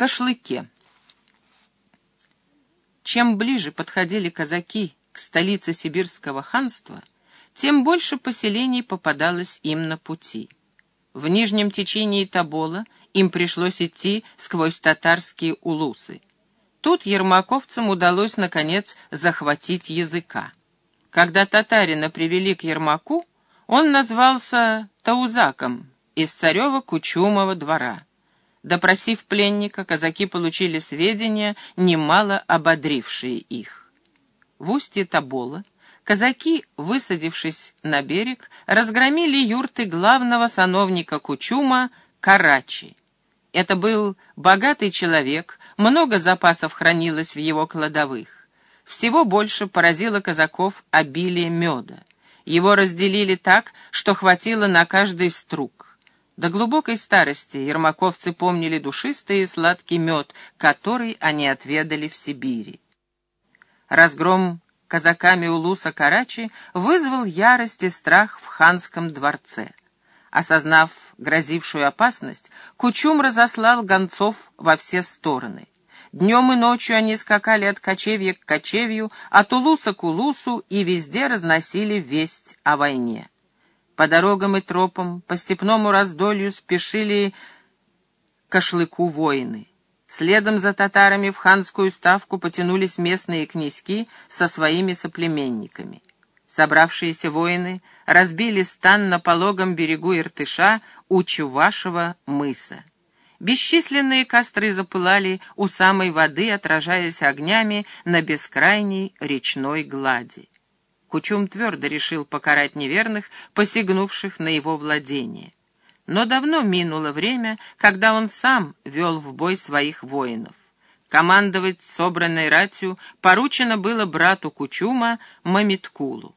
Кашлыке. Чем ближе подходили казаки к столице сибирского ханства, тем больше поселений попадалось им на пути. В нижнем течении Тобола им пришлось идти сквозь татарские улусы. Тут ермаковцам удалось, наконец, захватить языка. Когда татарина привели к Ермаку, он назвался Таузаком из царева-кучумова двора. Допросив пленника, казаки получили сведения, немало ободрившие их. В устье Тобола казаки, высадившись на берег, разгромили юрты главного сановника Кучума Карачи. Это был богатый человек, много запасов хранилось в его кладовых. Всего больше поразило казаков обилие меда. Его разделили так, что хватило на каждый струк. До глубокой старости ермаковцы помнили душистый и сладкий мед, который они отведали в Сибири. Разгром казаками Улуса Карачи вызвал ярость и страх в ханском дворце. Осознав грозившую опасность, Кучум разослал гонцов во все стороны. Днем и ночью они скакали от кочевья к кочевью, от улуса к улусу и везде разносили весть о войне. По дорогам и тропам, по степному раздолью спешили кошлыку воины. Следом за татарами в ханскую ставку потянулись местные князьки со своими соплеменниками. Собравшиеся воины разбили стан на пологом берегу Иртыша у Чувашева мыса. Бесчисленные костры запылали у самой воды, отражаясь огнями на бескрайней речной глади. Кучум твердо решил покарать неверных, посягнувших на его владение. Но давно минуло время, когда он сам вел в бой своих воинов. Командовать собранной ратью поручено было брату Кучума Мамиткулу.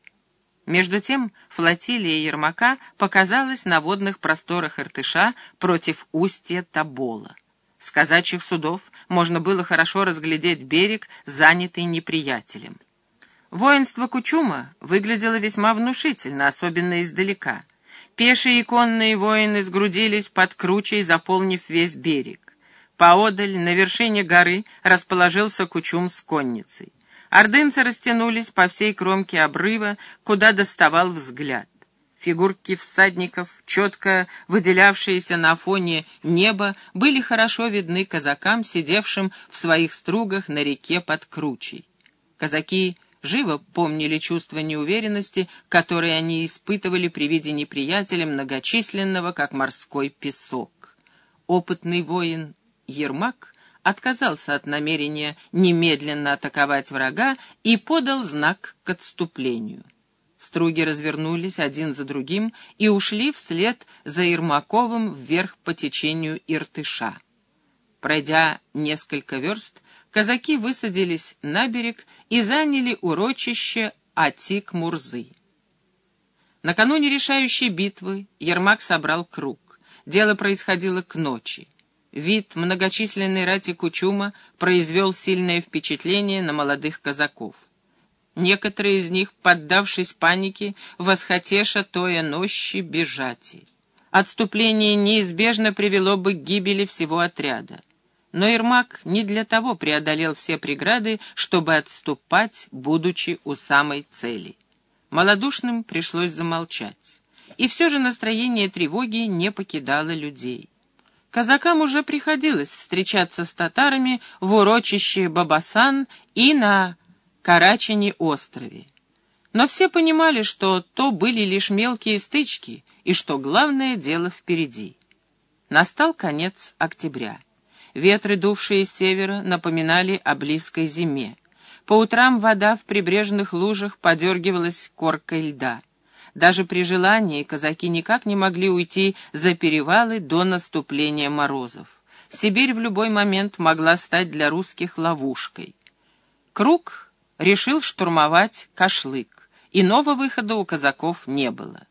Между тем флотилия Ермака показалась на водных просторах Иртыша против устья Табола. С казачьих судов можно было хорошо разглядеть берег, занятый неприятелем. Воинство Кучума выглядело весьма внушительно, особенно издалека. Пешие и конные воины сгрудились под кручей, заполнив весь берег. Поодаль, на вершине горы, расположился Кучум с конницей. Ордынцы растянулись по всей кромке обрыва, куда доставал взгляд. Фигурки всадников, четко выделявшиеся на фоне неба, были хорошо видны казакам, сидевшим в своих стругах на реке под кручей. Казаки живо помнили чувство неуверенности, которое они испытывали при виде неприятеля многочисленного, как морской песок. Опытный воин Ермак отказался от намерения немедленно атаковать врага и подал знак к отступлению. Струги развернулись один за другим и ушли вслед за Ермаковым вверх по течению Иртыша. Пройдя несколько верст, казаки высадились на берег и заняли урочище Атик-Мурзы. Накануне решающей битвы Ермак собрал круг. Дело происходило к ночи. Вид многочисленной рати Кучума произвел сильное впечатление на молодых казаков. Некоторые из них, поддавшись панике, восхотеша тоя нощи бежати. Отступление неизбежно привело бы к гибели всего отряда. Но Ермак не для того преодолел все преграды, чтобы отступать, будучи у самой цели. Малодушным пришлось замолчать. И все же настроение тревоги не покидало людей. Казакам уже приходилось встречаться с татарами в урочище Бабасан и на Карачине острове. Но все понимали, что то были лишь мелкие стычки и что главное дело впереди. Настал конец октября. Ветры, дувшие с севера, напоминали о близкой зиме. По утрам вода в прибрежных лужах подергивалась коркой льда. Даже при желании казаки никак не могли уйти за перевалы до наступления морозов. Сибирь в любой момент могла стать для русских ловушкой. Круг решил штурмовать Кашлык. Иного выхода у казаков не было.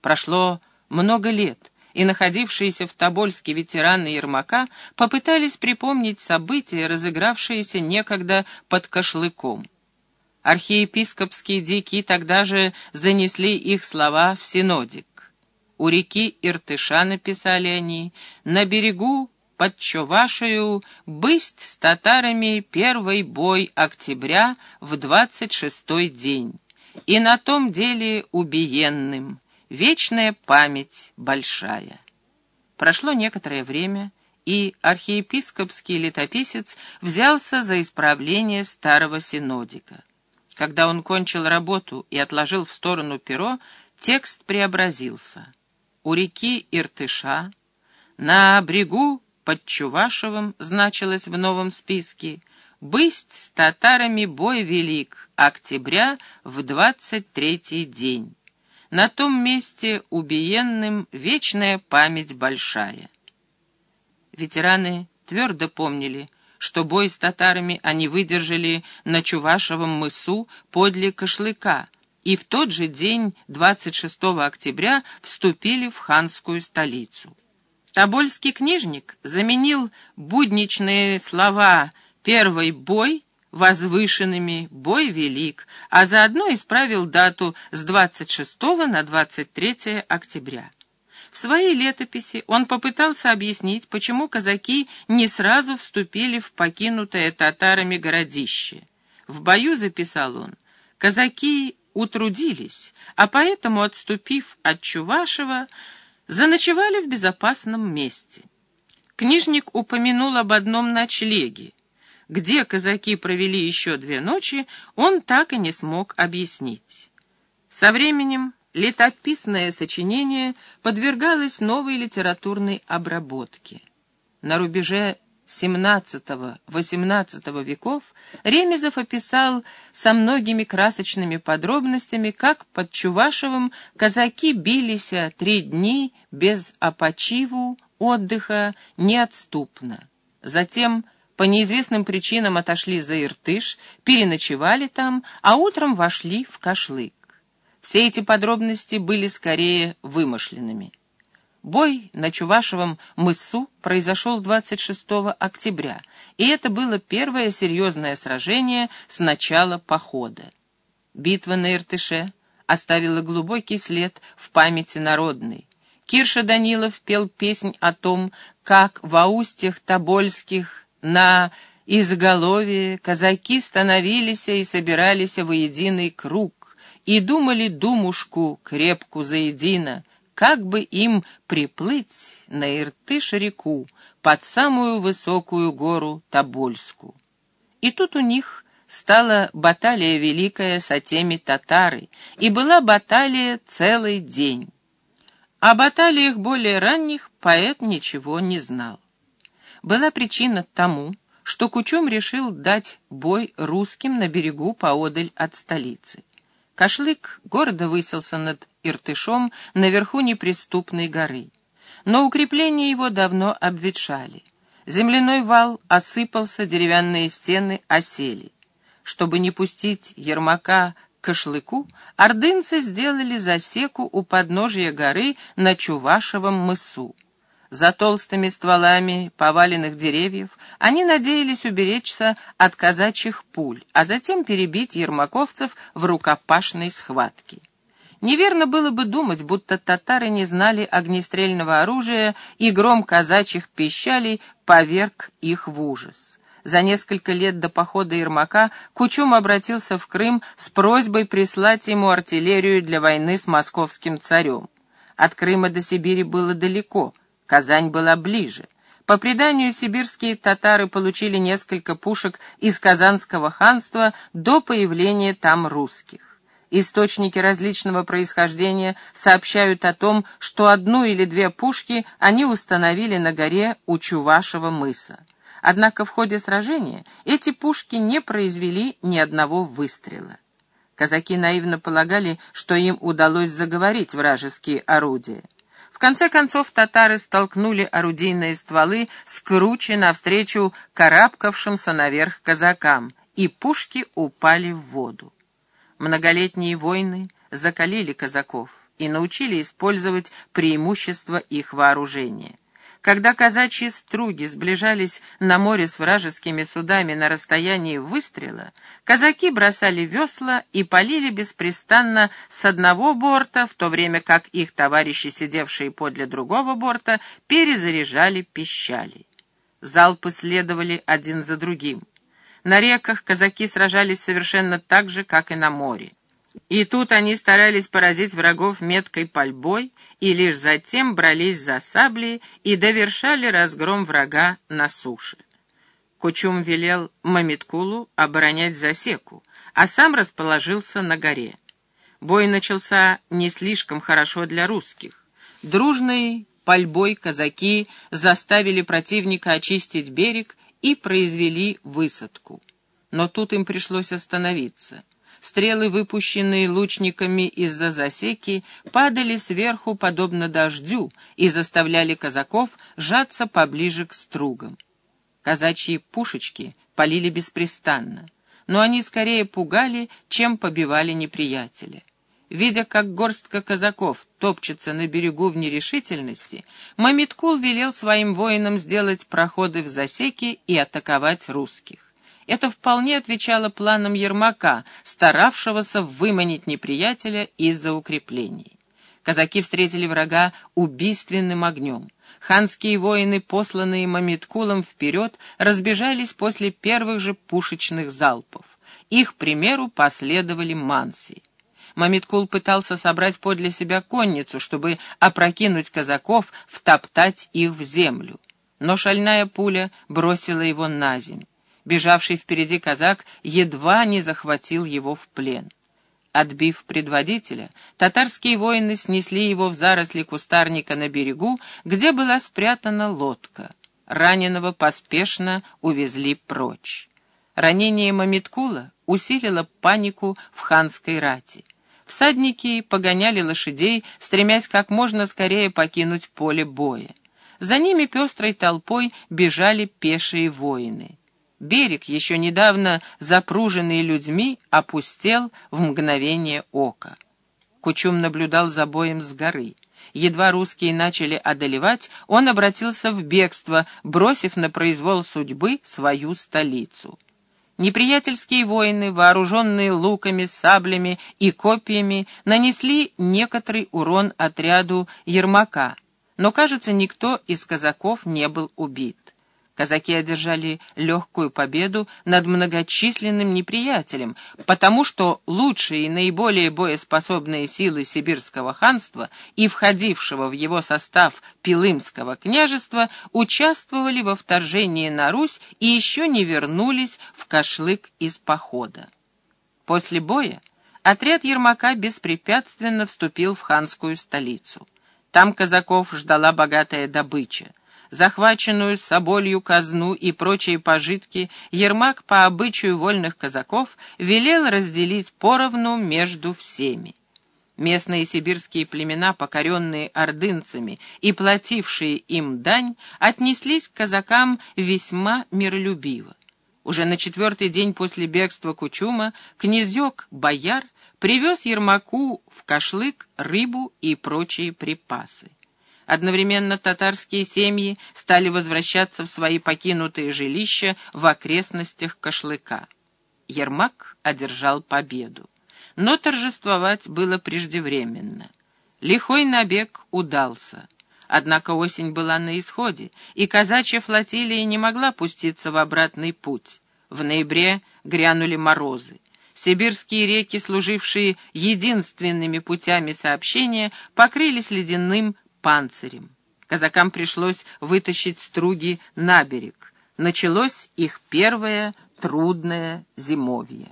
Прошло много лет, и находившиеся в Тобольске ветераны Ермака попытались припомнить события, разыгравшиеся некогда под Кошлыком. Архиепископские дики тогда же занесли их слова в синодик. У реки Иртыша, написали они, на берегу под Чувашию бысть с татарами первый бой октября в двадцать шестой день. И на том деле убиенным, вечная память большая. Прошло некоторое время, и архиепископский летописец взялся за исправление старого синодика. Когда он кончил работу и отложил в сторону перо, текст преобразился. У реки Иртыша, на брегу под Чувашевым значилось в новом списке «Бысть с татарами бой велик, октября в двадцать третий день». На том месте убиенным вечная память большая. Ветераны твердо помнили, что бой с татарами они выдержали на Чувашевом мысу подле Кошлыка, и в тот же день, 26 октября, вступили в ханскую столицу. Тобольский книжник заменил будничные слова «первый бой» возвышенными «бой велик», а заодно исправил дату с 26 на 23 октября. В своей летописи он попытался объяснить, почему казаки не сразу вступили в покинутое татарами городище. В бою, записал он, казаки утрудились, а поэтому, отступив от Чувашева, заночевали в безопасном месте. Книжник упомянул об одном ночлеге. Где казаки провели еще две ночи, он так и не смог объяснить. Со временем летописное сочинение подвергалось новой литературной обработке. На рубеже XVII-XVIII веков Ремезов описал со многими красочными подробностями, как под Чувашевым казаки бились три дни без опочиву, отдыха, неотступно. Затем по неизвестным причинам отошли за Иртыш, переночевали там, а утром вошли в Кашлык. Все эти подробности были скорее вымышленными. Бой на Чувашевом мысу произошел 26 октября, и это было первое серьезное сражение с начала похода. Битва на Иртыше оставила глубокий след в памяти народной. Кирша Данилов пел песнь о том, как в аустьях тобольских на изголовье казаки становились и собирались в единый круг, и думали думушку крепку заедино, как бы им приплыть на Иртыш-реку под самую высокую гору Тобольску. И тут у них стала баталия великая с отеми татары, и была баталия целый день. О баталиях более ранних поэт ничего не знал. Была причина тому, что Кучум решил дать бой русским на берегу поодаль от столицы. Кашлык гордо выселся над Иртышом наверху неприступной горы. Но укрепления его давно обветшали. Земляной вал осыпался, деревянные стены осели. Чтобы не пустить Ермака к Кашлыку, ордынцы сделали засеку у подножия горы на Чувашевом мысу. За толстыми стволами поваленных деревьев они надеялись уберечься от казачьих пуль, а затем перебить ермаковцев в рукопашной схватке. Неверно было бы думать, будто татары не знали огнестрельного оружия, и гром казачьих пищалей поверг их в ужас. За несколько лет до похода Ермака Кучум обратился в Крым с просьбой прислать ему артиллерию для войны с московским царем. От Крыма до Сибири было далеко — Казань была ближе. По преданию, сибирские татары получили несколько пушек из Казанского ханства до появления там русских. Источники различного происхождения сообщают о том, что одну или две пушки они установили на горе у Чувашева мыса. Однако в ходе сражения эти пушки не произвели ни одного выстрела. Казаки наивно полагали, что им удалось заговорить вражеские орудия конце концов татары столкнули орудийные стволы с круче навстречу карабкавшимся наверх казакам, и пушки упали в воду. Многолетние войны закалили казаков и научили использовать преимущества их вооружения. Когда казачьи струги сближались на море с вражескими судами на расстоянии выстрела, казаки бросали весла и полили беспрестанно с одного борта, в то время как их товарищи, сидевшие подле другого борта, перезаряжали пищали. Залпы следовали один за другим. На реках казаки сражались совершенно так же, как и на море. И тут они старались поразить врагов меткой пальбой, и лишь затем брались за сабли и довершали разгром врага на суше. Кучум велел Мамиткулу оборонять засеку, а сам расположился на горе. Бой начался не слишком хорошо для русских. Дружный пальбой казаки заставили противника очистить берег и произвели высадку. Но тут им пришлось остановиться. Стрелы, выпущенные лучниками из-за засеки, падали сверху, подобно дождю, и заставляли казаков сжаться поближе к стругам. Казачьи пушечки полили беспрестанно, но они скорее пугали, чем побивали неприятеля. Видя, как горстка казаков топчется на берегу в нерешительности, Мамиткул велел своим воинам сделать проходы в засеки и атаковать русских. Это вполне отвечало планам Ермака, старавшегося выманить неприятеля из-за укреплений. Казаки встретили врага убийственным огнем. Ханские воины, посланные Мамиткулом вперед, разбежались после первых же пушечных залпов. Их примеру последовали манси. Мамиткул пытался собрать подле себя конницу, чтобы опрокинуть казаков, втоптать их в землю. Но шальная пуля бросила его на земь. Бежавший впереди казак едва не захватил его в плен. Отбив предводителя, татарские воины снесли его в заросли кустарника на берегу, где была спрятана лодка. Раненого поспешно увезли прочь. Ранение Мамиткула усилило панику в ханской рати. Всадники погоняли лошадей, стремясь как можно скорее покинуть поле боя. За ними пестрой толпой бежали пешие воины. Берег, еще недавно запруженный людьми, опустел в мгновение ока. Кучум наблюдал за боем с горы. Едва русские начали одолевать, он обратился в бегство, бросив на произвол судьбы свою столицу. Неприятельские воины, вооруженные луками, саблями и копьями, нанесли некоторый урон отряду Ермака, но, кажется, никто из казаков не был убит. Казаки одержали легкую победу над многочисленным неприятелем, потому что лучшие и наиболее боеспособные силы сибирского ханства и входившего в его состав Пилымского княжества участвовали во вторжении на Русь и еще не вернулись в Кашлык из похода. После боя отряд Ермака беспрепятственно вступил в ханскую столицу. Там казаков ждала богатая добыча — захваченную соболью казну и прочие пожитки, Ермак по обычаю вольных казаков велел разделить поровну между всеми. Местные сибирские племена, покоренные ордынцами и платившие им дань, отнеслись к казакам весьма миролюбиво. Уже на четвертый день после бегства Кучума князек Бояр привез Ермаку в кашлык рыбу и прочие припасы. Одновременно татарские семьи стали возвращаться в свои покинутые жилища в окрестностях Кашлыка. Ермак одержал победу. Но торжествовать было преждевременно. Лихой набег удался. Однако осень была на исходе, и казачья флотилия не могла пуститься в обратный путь. В ноябре грянули морозы. Сибирские реки, служившие единственными путями сообщения, покрылись ледяным панцирем. Казакам пришлось вытащить струги на берег. Началось их первое трудное зимовье.